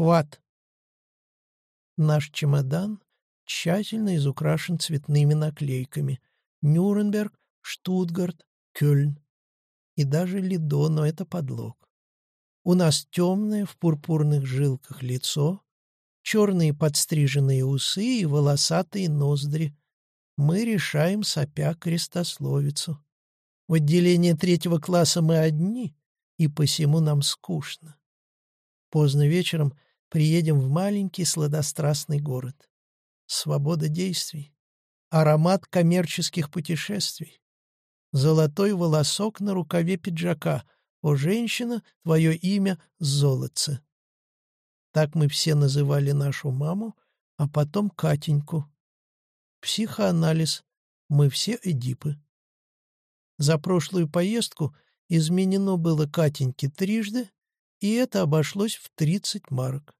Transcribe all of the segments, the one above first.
Хват. Наш чемодан тщательно изукрашен цветными наклейками. Нюрнберг, Штутгарт, Кёльн. И даже Лидо, но это подлог. У нас темное в пурпурных жилках лицо, черные подстриженные усы и волосатые ноздри. Мы решаем сопя крестословицу. В отделении третьего класса мы одни, и посему нам скучно. Поздно вечером приедем в маленький сладострастный город. Свобода действий, аромат коммерческих путешествий, золотой волосок на рукаве пиджака — «О, женщина, твое имя — Золотце». Так мы все называли нашу маму, а потом Катеньку. Психоанализ. Мы все Эдипы. За прошлую поездку изменено было Катеньке трижды, и это обошлось в тридцать марок.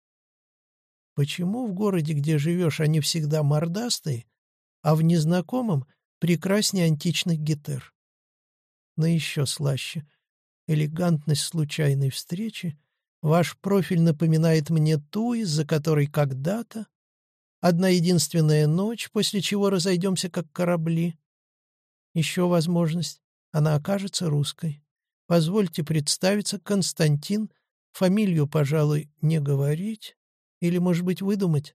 Почему в городе, где живешь, они всегда мордастые, а в незнакомом прекраснее античных гетер? Но еще слаще — элегантность случайной встречи, ваш профиль напоминает мне ту, из-за которой когда-то одна единственная ночь, после чего разойдемся как корабли. Еще возможность, она окажется русской. Позвольте представиться, Константин, фамилию, пожалуй, не говорить, или, может быть, выдумать.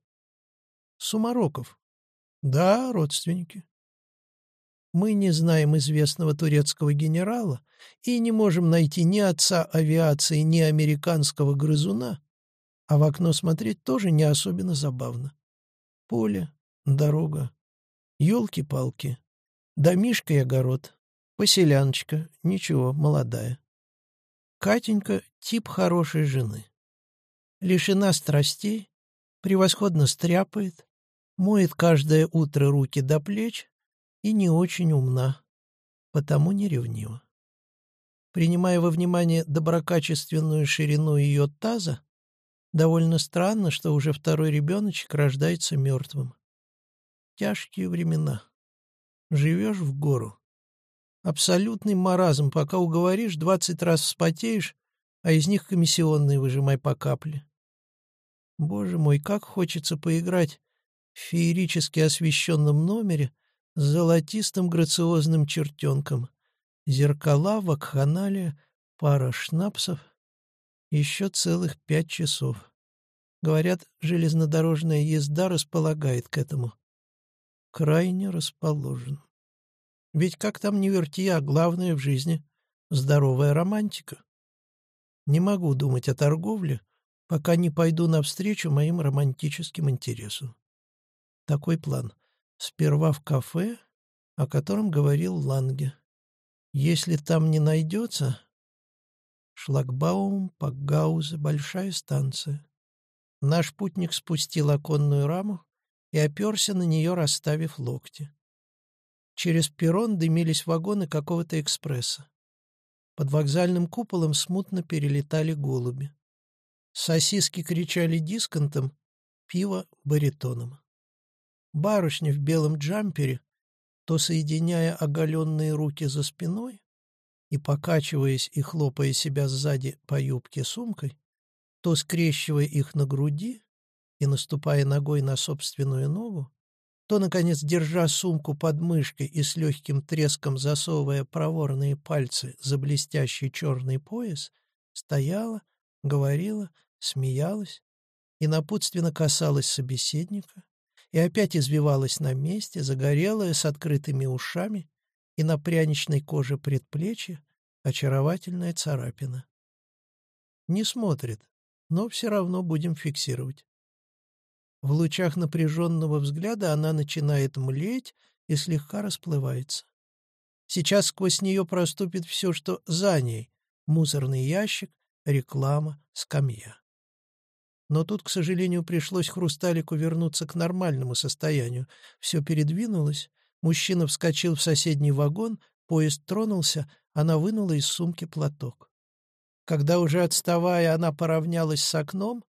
Сумароков. Да, родственники. Мы не знаем известного турецкого генерала и не можем найти ни отца авиации, ни американского грызуна, а в окно смотреть тоже не особенно забавно. Поле, дорога, елки-палки, домишка и огород, поселяночка, ничего, молодая. Катенька — тип хорошей жены. Лишена страстей, превосходно стряпает, моет каждое утро руки до плеч, и не очень умна, потому не ревнива. Принимая во внимание доброкачественную ширину ее таза, довольно странно, что уже второй ребеночек рождается мертвым. Тяжкие времена. Живешь в гору. Абсолютный маразм, пока уговоришь, двадцать раз вспотеешь, а из них комиссионные выжимай по капле. Боже мой, как хочется поиграть в феерически освещенном номере с золотистым грациозным чертенком, зеркала, вакханалия, пара шнапсов, еще целых пять часов. Говорят, железнодорожная езда располагает к этому. Крайне расположен. Ведь как там не верти, а главное в жизни — здоровая романтика. Не могу думать о торговле, пока не пойду навстречу моим романтическим интересам. Такой план — Сперва в кафе, о котором говорил Ланге. Если там не найдется... Шлагбаум, Пакгауза, большая станция. Наш путник спустил оконную раму и оперся на нее, расставив локти. Через перрон дымились вагоны какого-то экспресса. Под вокзальным куполом смутно перелетали голуби. Сосиски кричали дисконтом, пиво — баритоном. Барышня в белом джампере, то соединяя оголенные руки за спиной и покачиваясь и хлопая себя сзади по юбке сумкой, то скрещивая их на груди и наступая ногой на собственную ногу, то, наконец, держа сумку под мышкой и с легким треском засовывая проворные пальцы за блестящий черный пояс, стояла, говорила, смеялась и напутственно касалась собеседника, и опять извивалась на месте, загорелая, с открытыми ушами, и на пряничной коже предплечья очаровательная царапина. Не смотрит, но все равно будем фиксировать. В лучах напряженного взгляда она начинает млеть и слегка расплывается. Сейчас сквозь нее проступит все, что за ней — мусорный ящик, реклама, скамья. Но тут, к сожалению, пришлось Хрусталику вернуться к нормальному состоянию. Все передвинулось, мужчина вскочил в соседний вагон, поезд тронулся, она вынула из сумки платок. Когда уже отставая, она поравнялась с окном,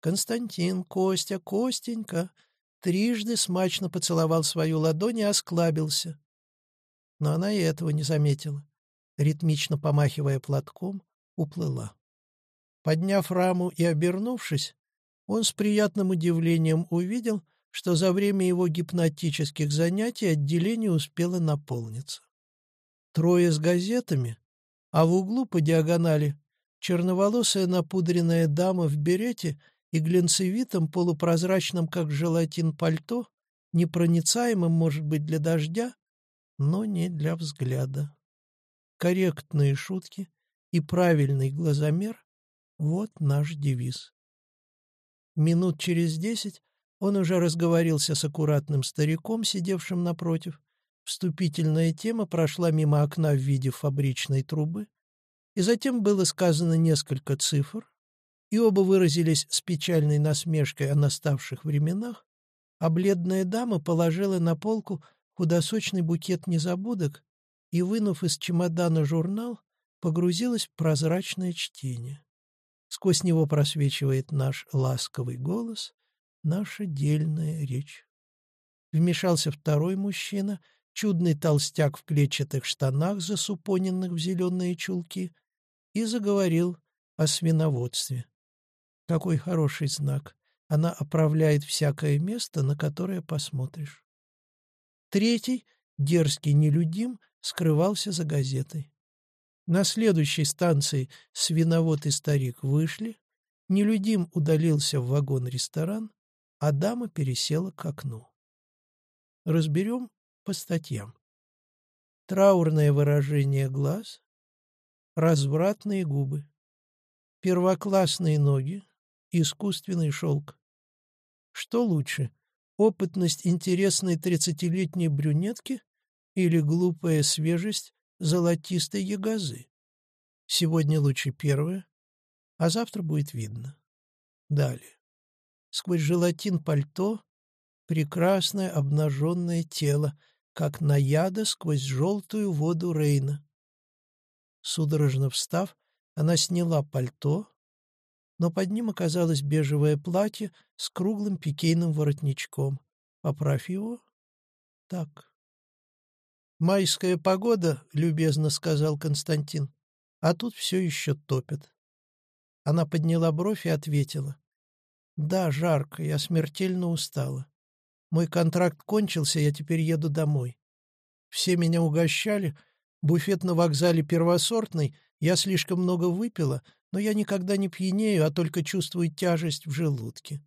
Константин, Костя, Костенька трижды смачно поцеловал свою ладонь и осклабился. Но она и этого не заметила. Ритмично помахивая платком, уплыла. Подняв раму и обернувшись, он с приятным удивлением увидел, что за время его гипнотических занятий отделение успело наполниться. Трое с газетами, а в углу по диагонали черноволосая напудренная дама в берете и глинцевитом, полупрозрачном, как желатин, пальто, непроницаемым, может быть, для дождя, но не для взгляда. Корректные шутки и правильный глазомер — вот наш девиз. Минут через десять он уже разговорился с аккуратным стариком, сидевшим напротив. Вступительная тема прошла мимо окна в виде фабричной трубы, и затем было сказано несколько цифр, и оба выразились с печальной насмешкой о наставших временах, а бледная дама положила на полку худосочный букет незабудок и, вынув из чемодана журнал, погрузилась в прозрачное чтение. Сквозь него просвечивает наш ласковый голос, наша дельная речь. Вмешался второй мужчина, чудный толстяк в клетчатых штанах, засупоненных в зеленые чулки, и заговорил о свиноводстве. Какой хороший знак. Она оправляет всякое место, на которое посмотришь. Третий, дерзкий нелюдим, скрывался за газетой. На следующей станции свиновод и старик вышли, нелюдим удалился в вагон-ресторан, а дама пересела к окну. Разберем по статьям. Траурное выражение глаз, развратные губы, первоклассные ноги, искусственный шелк. Что лучше, опытность интересной тридцатилетней брюнетки или глупая свежесть золотистой ягозы? Сегодня лучше первое, а завтра будет видно. Далее. Сквозь желатин пальто прекрасное обнаженное тело, как наяда сквозь желтую воду Рейна. Судорожно встав, она сняла пальто, но под ним оказалось бежевое платье с круглым пикейным воротничком. Поправь его. Так. «Майская погода», — любезно сказал Константин, — «а тут все еще топят». Она подняла бровь и ответила. «Да, жарко, я смертельно устала. Мой контракт кончился, я теперь еду домой. Все меня угощали, буфет на вокзале первосортный, я слишком много выпила, но я никогда не пьянею, а только чувствую тяжесть в желудке.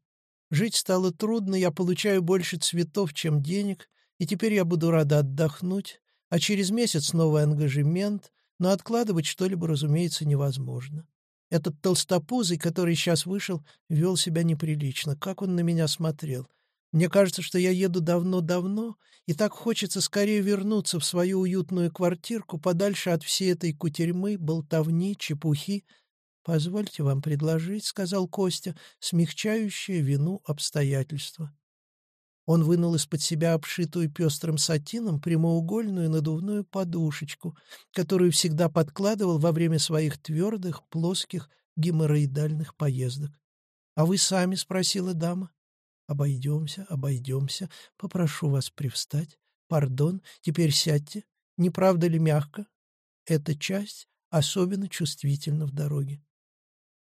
Жить стало трудно, я получаю больше цветов, чем денег, и теперь я буду рада отдохнуть, а через месяц новый ангажемент, но откладывать что-либо, разумеется, невозможно. Этот толстопузый, который сейчас вышел, вел себя неприлично. Как он на меня смотрел. Мне кажется, что я еду давно-давно, и так хочется скорее вернуться в свою уютную квартирку, подальше от всей этой кутерьмы, болтовни, чепухи, «Позвольте вам предложить», — сказал Костя, смягчающее вину обстоятельства. Он вынул из-под себя обшитую пестрым сатином прямоугольную надувную подушечку, которую всегда подкладывал во время своих твердых, плоских, геморроидальных поездок. «А вы сами?» — спросила дама. «Обойдемся, обойдемся. Попрошу вас привстать. Пардон, теперь сядьте. Не правда ли мягко? Эта часть особенно чувствительна в дороге.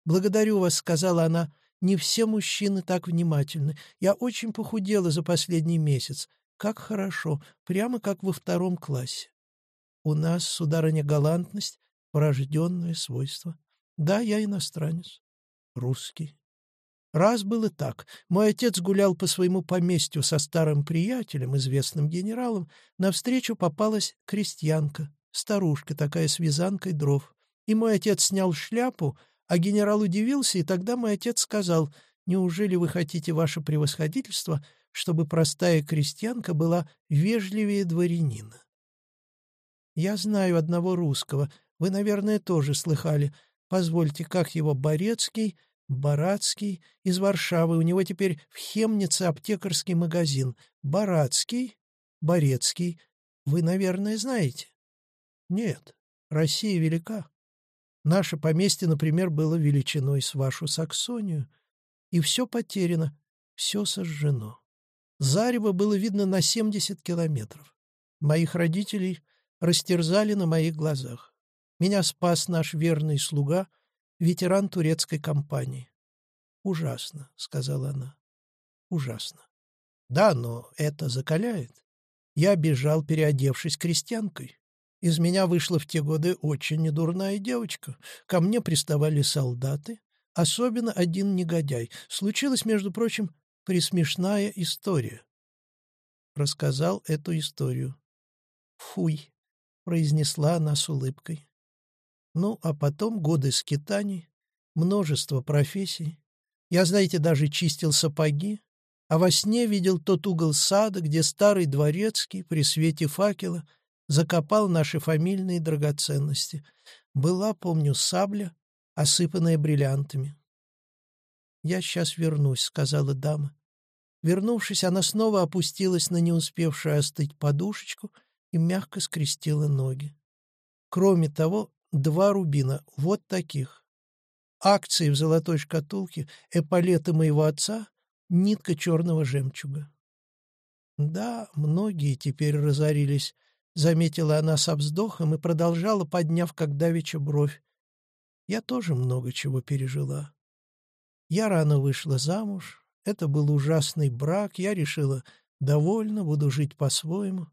«Благодарю вас», — сказала она. «Не все мужчины так внимательны. Я очень похудела за последний месяц. Как хорошо, прямо как во втором классе. У нас, сударыня, галантность — врожденное свойство. Да, я иностранец. Русский. Раз было так. Мой отец гулял по своему поместью со старым приятелем, известным генералом. Навстречу попалась крестьянка, старушка такая с вязанкой дров. И мой отец снял шляпу — а генерал удивился, и тогда мой отец сказал, «Неужели вы хотите, ваше превосходительство, чтобы простая крестьянка была вежливее дворянина?» «Я знаю одного русского, вы, наверное, тоже слыхали. Позвольте, как его, Борецкий, Барацкий, из Варшавы, у него теперь в Хемнице аптекарский магазин. Барацкий, Борецкий, вы, наверное, знаете?» «Нет, Россия велика. Наше поместье, например, было величиной с вашу Саксонию, и все потеряно, все сожжено. Зарево было видно на 70 километров. Моих родителей растерзали на моих глазах. Меня спас наш верный слуга, ветеран турецкой компании. «Ужасно», — сказала она. «Ужасно». «Да, но это закаляет. Я бежал, переодевшись крестьянкой. Из меня вышла в те годы очень недурная девочка. Ко мне приставали солдаты, особенно один негодяй. Случилась, между прочим, присмешная история. Рассказал эту историю. «Фуй», — произнесла она с улыбкой. Ну, а потом годы скитаний, множество профессий. Я, знаете, даже чистил сапоги, а во сне видел тот угол сада, где старый дворецкий при свете факела закопал наши фамильные драгоценности. Была, помню, сабля, осыпанная бриллиантами. «Я сейчас вернусь», — сказала дама. Вернувшись, она снова опустилась на не успевшую остыть подушечку и мягко скрестила ноги. Кроме того, два рубина, вот таких. Акции в золотой шкатулке, эполеты моего отца, нитка черного жемчуга. Да, многие теперь разорились, заметила она со вздохом и продолжала, подняв как давеча бровь. Я тоже много чего пережила. Я рано вышла замуж, это был ужасный брак, я решила, довольно, буду жить по-своему.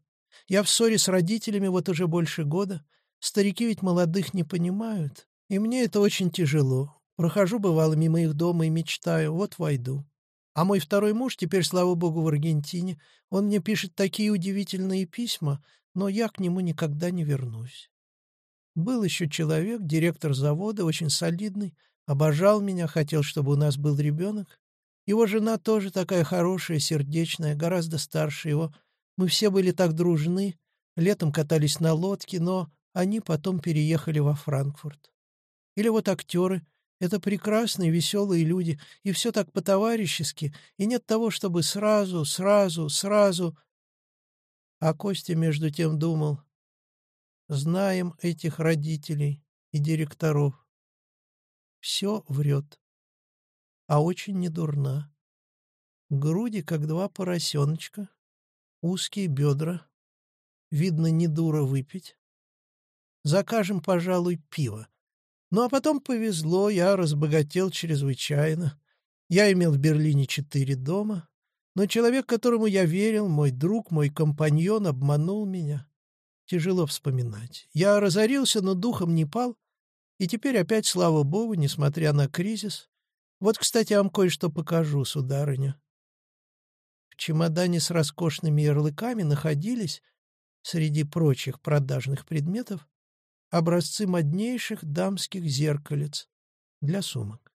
Я в ссоре с родителями вот уже больше года. Старики ведь молодых не понимают. И мне это очень тяжело. Прохожу, бывало, мимо их дома и мечтаю, вот войду. А мой второй муж теперь, слава богу, в Аргентине. Он мне пишет такие удивительные письма, но я к нему никогда не вернусь. Был еще человек, директор завода, очень солидный, обожал меня, хотел, чтобы у нас был ребенок. Его жена тоже такая хорошая, сердечная, гораздо старше его. Мы все были так дружны, летом катались на лодке, но они потом переехали во Франкфурт. Или вот актеры. Это прекрасные, веселые люди, и все так по-товарищески, и нет того, чтобы сразу, сразу, сразу... А Костя между тем думал, знаем этих родителей и директоров. Все врет а очень недурна. Груди, как два поросеночка, узкие бедра. Видно, не дура выпить. Закажем, пожалуй, пиво. Ну, а потом повезло, я разбогател чрезвычайно. Я имел в Берлине четыре дома, но человек, которому я верил, мой друг, мой компаньон, обманул меня. Тяжело вспоминать. Я разорился, но духом не пал, и теперь опять, слава богу, несмотря на кризис, вот, кстати, я вам кое-что покажу, сударыня. В чемодане с роскошными ярлыками находились, среди прочих продажных предметов, образцы моднейших дамских зеркалец для сумок.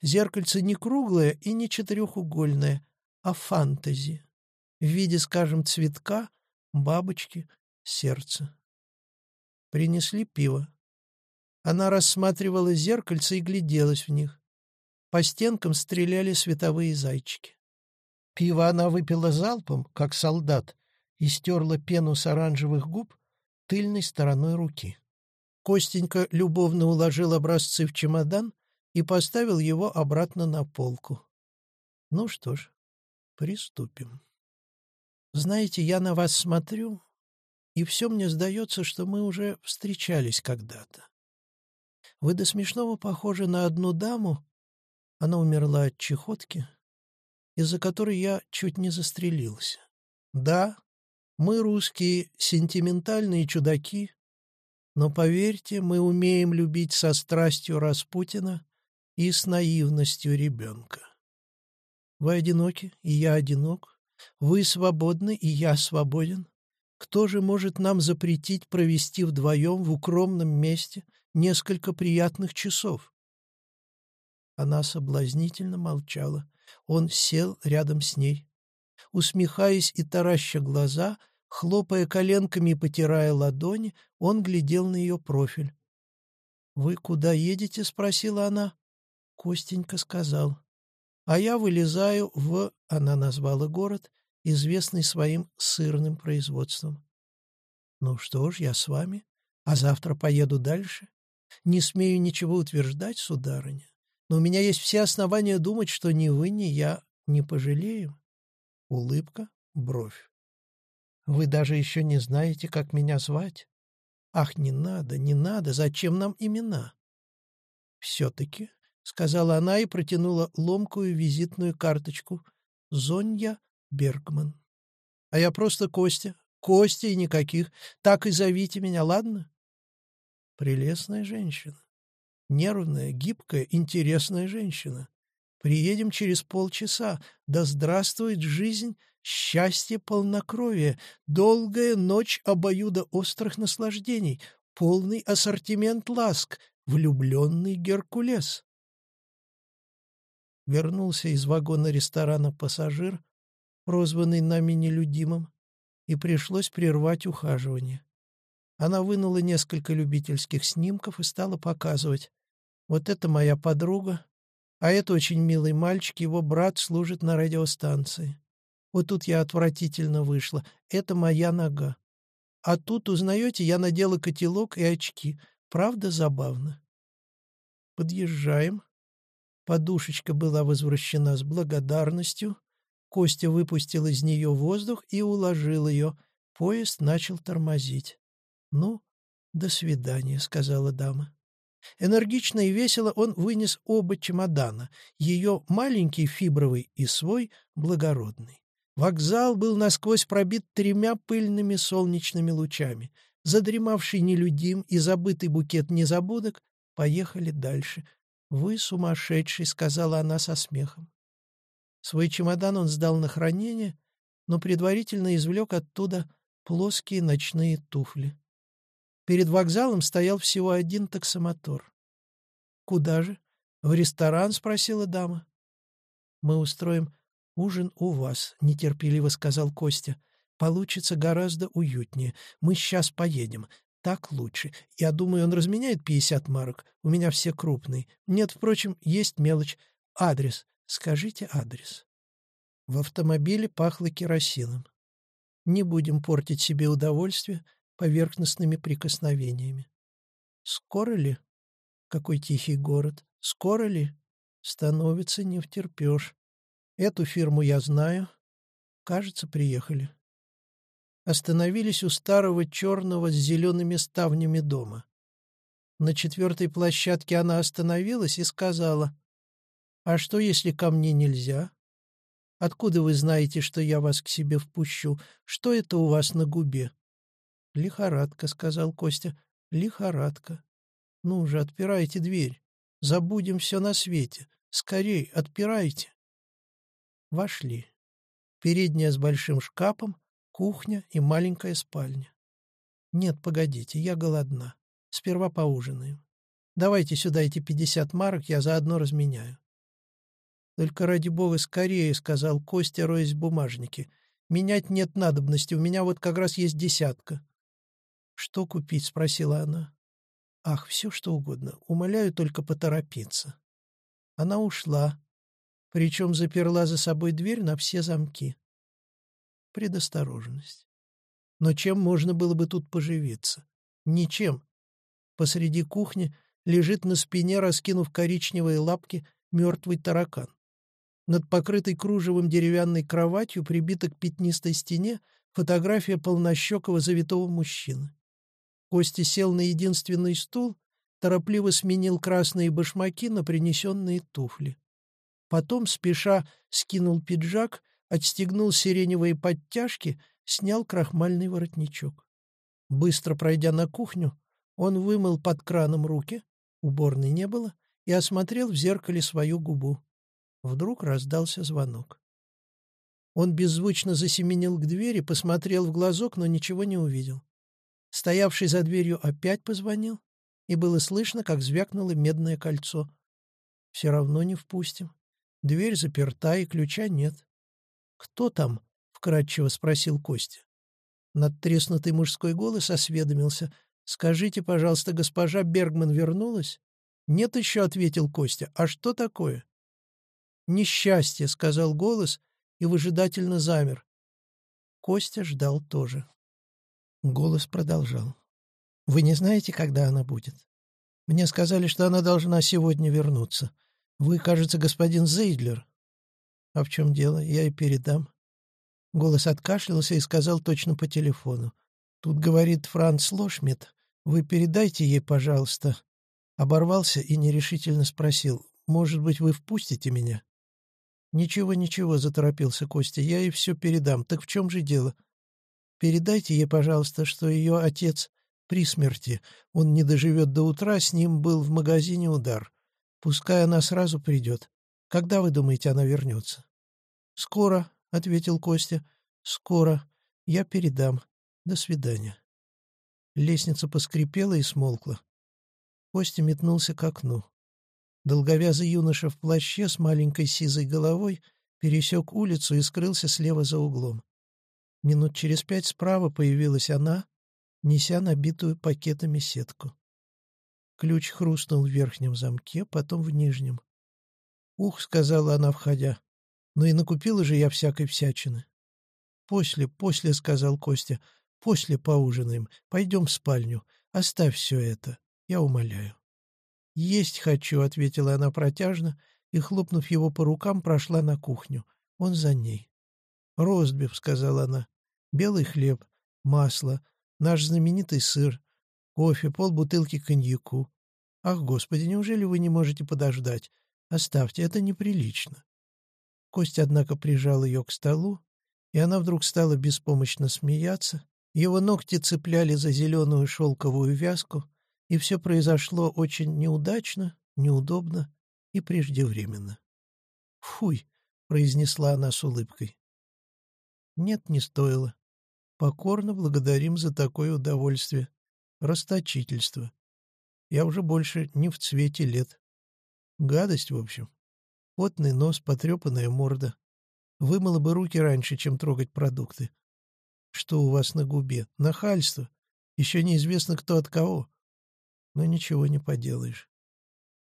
Зеркальце не круглое и не четырехугольное, а фантази, в виде, скажем, цветка, бабочки, сердца. Принесли пиво. Она рассматривала зеркальца и гляделась в них. По стенкам стреляли световые зайчики. Пиво она выпила залпом, как солдат, и стерла пену с оранжевых губ тыльной стороной руки. Костенька любовно уложил образцы в чемодан и поставил его обратно на полку. Ну что ж, приступим. Знаете, я на вас смотрю, и все мне сдается, что мы уже встречались когда-то. Вы до смешного похожи на одну даму, она умерла от чехотки, из-за которой я чуть не застрелился. Да, мы, русские, сентиментальные чудаки, но, поверьте, мы умеем любить со страстью Распутина и с наивностью ребенка. Вы одиноки, и я одинок. Вы свободны, и я свободен. Кто же может нам запретить провести вдвоем в укромном месте несколько приятных часов? Она соблазнительно молчала. Он сел рядом с ней. Усмехаясь и тараща глаза, хлопая коленками и потирая ладони, он глядел на ее профиль. «Вы куда едете?» — спросила она. Костенька сказал. «А я вылезаю в...» — она назвала город, известный своим сырным производством. «Ну что ж, я с вами, а завтра поеду дальше. Не смею ничего утверждать, сударыня но у меня есть все основания думать, что ни вы, ни я не пожалеем. Улыбка, бровь. Вы даже еще не знаете, как меня звать? Ах, не надо, не надо, зачем нам имена? Все-таки — сказала она и протянула ломкую визитную карточку. «Зонья Бергман». «А я просто Костя. Костя и никаких. Так и зовите меня, ладно?» Прелестная женщина. Нервная, гибкая, интересная женщина. Приедем через полчаса. Да здравствует жизнь, счастье полнокровие, долгая ночь обоюда острых наслаждений, полный ассортимент ласк, влюбленный Геркулес. Вернулся из вагона ресторана пассажир, прозванный нами нелюдимым, и пришлось прервать ухаживание. Она вынула несколько любительских снимков и стала показывать. «Вот это моя подруга, а это очень милый мальчик, его брат служит на радиостанции. Вот тут я отвратительно вышла. Это моя нога. А тут, узнаете, я надела котелок и очки. Правда забавно? Подъезжаем. Подушечка была возвращена с благодарностью. Костя выпустил из нее воздух и уложил ее. Поезд начал тормозить. «Ну, до свидания», — сказала дама. Энергично и весело он вынес оба чемодана, ее маленький фибровый и свой благородный. Вокзал был насквозь пробит тремя пыльными солнечными лучами. Задремавший нелюдим и забытый букет незабудок поехали дальше. «Вы сумасшедший», — сказала она со смехом. Свой чемодан он сдал на хранение, но предварительно извлек оттуда плоские ночные туфли. Перед вокзалом стоял всего один таксомотор. «Куда же?» «В ресторан?» — спросила дама. «Мы устроим ужин у вас», — нетерпеливо сказал Костя. «Получится гораздо уютнее. Мы сейчас поедем. Так лучше. Я думаю, он разменяет пятьдесят марок. У меня все крупные. Нет, впрочем, есть мелочь. Адрес. Скажите адрес». В автомобиле пахло керосином. Не будем портить себе удовольствие поверхностными прикосновениями. Скоро ли? Какой тихий город. Скоро ли? Становится не втерпешь. Эту фирму я знаю. Кажется, приехали. Остановились у старого черного с зелеными ставнями дома. На четвертой площадке она остановилась и сказала, «А что, если ко мне нельзя? Откуда вы знаете, что я вас к себе впущу? Что это у вас на губе?» «Лихорадка», — сказал Костя. «Лихорадка. Ну же, отпирайте дверь. Забудем все на свете. Скорей, отпирайте». Вошли. Передняя с большим шкафом, кухня и маленькая спальня. «Нет, погодите, я голодна. Сперва поужинаем. Давайте сюда эти пятьдесят марок, я заодно разменяю». «Только ради бога скорее», — сказал Костя, роясь в бумажнике. «Менять нет надобности, у меня вот как раз есть десятка». «Что купить?» — спросила она. «Ах, все что угодно. Умоляю только поторопиться». Она ушла, причем заперла за собой дверь на все замки. Предосторожность. Но чем можно было бы тут поживиться? Ничем. Посреди кухни лежит на спине, раскинув коричневые лапки, мертвый таракан. Над покрытой кружевом деревянной кроватью прибита к пятнистой стене фотография полнощекого завитого мужчины. Костя сел на единственный стул, торопливо сменил красные башмаки на принесенные туфли. Потом, спеша, скинул пиджак, отстегнул сиреневые подтяжки, снял крахмальный воротничок. Быстро пройдя на кухню, он вымыл под краном руки, уборной не было, и осмотрел в зеркале свою губу. Вдруг раздался звонок. Он беззвучно засеменил к двери, посмотрел в глазок, но ничего не увидел. Стоявший за дверью опять позвонил, и было слышно, как звякнуло медное кольцо. Все равно не впустим. Дверь заперта, и ключа нет. «Кто там?» — вкратчиво спросил Костя. Надтреснутый мужской голос осведомился. «Скажите, пожалуйста, госпожа Бергман вернулась?» «Нет еще», — ответил Костя. «А что такое?» «Несчастье», — сказал голос и выжидательно замер. Костя ждал тоже. Голос продолжал. «Вы не знаете, когда она будет? Мне сказали, что она должна сегодня вернуться. Вы, кажется, господин Зейдлер». «А в чем дело? Я и передам». Голос откашлялся и сказал точно по телефону. «Тут говорит Франц Лошмит. Вы передайте ей, пожалуйста». Оборвался и нерешительно спросил. может быть, вы впустите меня?» «Ничего, ничего», — заторопился Костя, — «я ей все передам. Так в чем же дело? Передайте ей, пожалуйста, что ее отец при смерти. Он не доживет до утра, с ним был в магазине удар. Пускай она сразу придет. Когда, вы думаете, она вернется?» «Скоро», — ответил Костя. «Скоро. Я передам. До свидания». Лестница поскрипела и смолкла. Костя метнулся к окну. Долговязый юноша в плаще с маленькой сизой головой пересек улицу и скрылся слева за углом. Минут через пять справа появилась она, неся набитую пакетами сетку. Ключ хрустнул в верхнем замке, потом в нижнем. «Ух», — сказала она, входя, — «ну и накупила же я всякой всячины». «После, после», — сказал Костя, — «после поужинаем. Пойдем в спальню. Оставь все это, я умоляю». «Есть хочу», — ответила она протяжно, и, хлопнув его по рукам, прошла на кухню. Он за ней. «Ростбиф», — сказала она, — «белый хлеб, масло, наш знаменитый сыр, кофе, полбутылки коньяку. Ах, Господи, неужели вы не можете подождать? Оставьте, это неприлично». Костя, однако, прижал ее к столу, и она вдруг стала беспомощно смеяться. Его ногти цепляли за зеленую шелковую вязку, и все произошло очень неудачно, неудобно и преждевременно. «Фуй!» — произнесла она с улыбкой. «Нет, не стоило. Покорно благодарим за такое удовольствие. Расточительство. Я уже больше не в цвете лет. Гадость, в общем. Потный нос, потрепанная морда. Вымыла бы руки раньше, чем трогать продукты. Что у вас на губе? Нахальство. Еще неизвестно, кто от кого но ничего не поделаешь.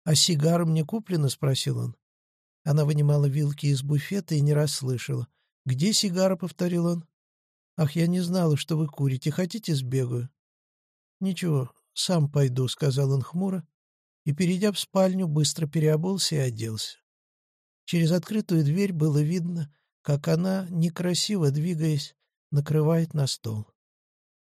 «А сигара мне куплена?» — спросил он. Она вынимала вилки из буфета и не расслышала. «Где сигара?» — повторил он. «Ах, я не знала, что вы курите. Хотите, сбегаю?» «Ничего, сам пойду», — сказал он хмуро, и, перейдя в спальню, быстро переобулся и оделся. Через открытую дверь было видно, как она, некрасиво двигаясь, накрывает на стол.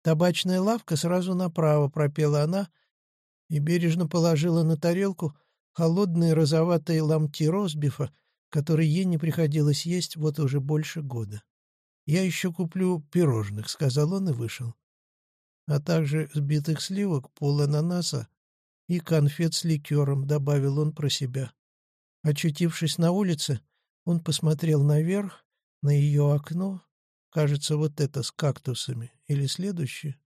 «Табачная лавка сразу направо», — пропела она, — и бережно положила на тарелку холодные розоватые ломти ростбифа, которые ей не приходилось есть вот уже больше года. «Я еще куплю пирожных», — сказал он и вышел. «А также сбитых сливок, пол ананаса и конфет с ликером», — добавил он про себя. Очутившись на улице, он посмотрел наверх, на ее окно, кажется, вот это с кактусами, или следующее,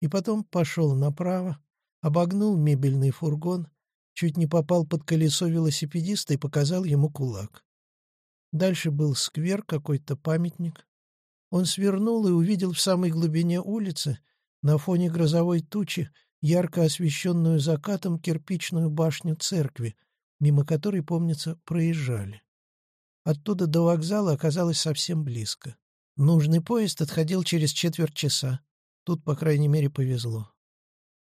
и потом пошел направо, обогнул мебельный фургон, чуть не попал под колесо велосипедиста и показал ему кулак. Дальше был сквер, какой-то памятник. Он свернул и увидел в самой глубине улицы, на фоне грозовой тучи, ярко освещенную закатом кирпичную башню церкви, мимо которой, помнится, проезжали. Оттуда до вокзала оказалось совсем близко. Нужный поезд отходил через четверть часа. Тут, по крайней мере, повезло.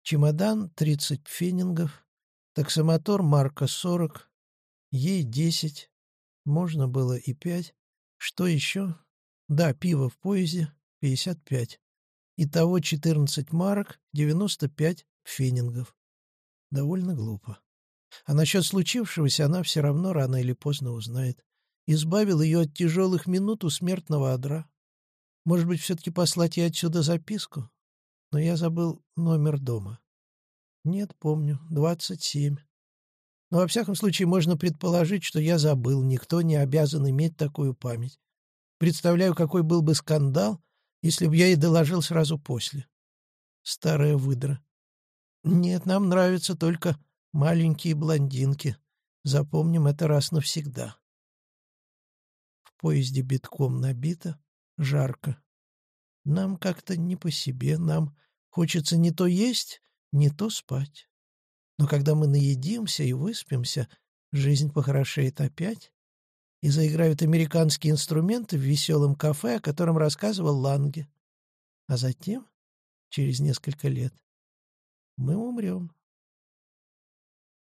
Чемодан — 30 пфенингов, таксомотор марка 40, ей 10, можно было и 5. Что еще? Да, пиво в поезде — 55. Итого 14 марок, 95 пфенингов. Довольно глупо. А насчет случившегося она все равно рано или поздно узнает. Избавил ее от тяжелых минут у смертного одра. Может быть, все-таки послать ей отсюда записку? но я забыл номер дома. Нет, помню, двадцать семь. Но во всяком случае можно предположить, что я забыл, никто не обязан иметь такую память. Представляю, какой был бы скандал, если бы я ей доложил сразу после. Старая выдра. Нет, нам нравятся только маленькие блондинки. Запомним это раз навсегда. В поезде битком набито, жарко. Нам как-то не по себе, нам хочется не то есть, не то спать. Но когда мы наедимся и выспимся, жизнь похорошеет опять, и заиграют американские инструменты в веселом кафе, о котором рассказывал Ланге. А затем, через несколько лет, мы умрем.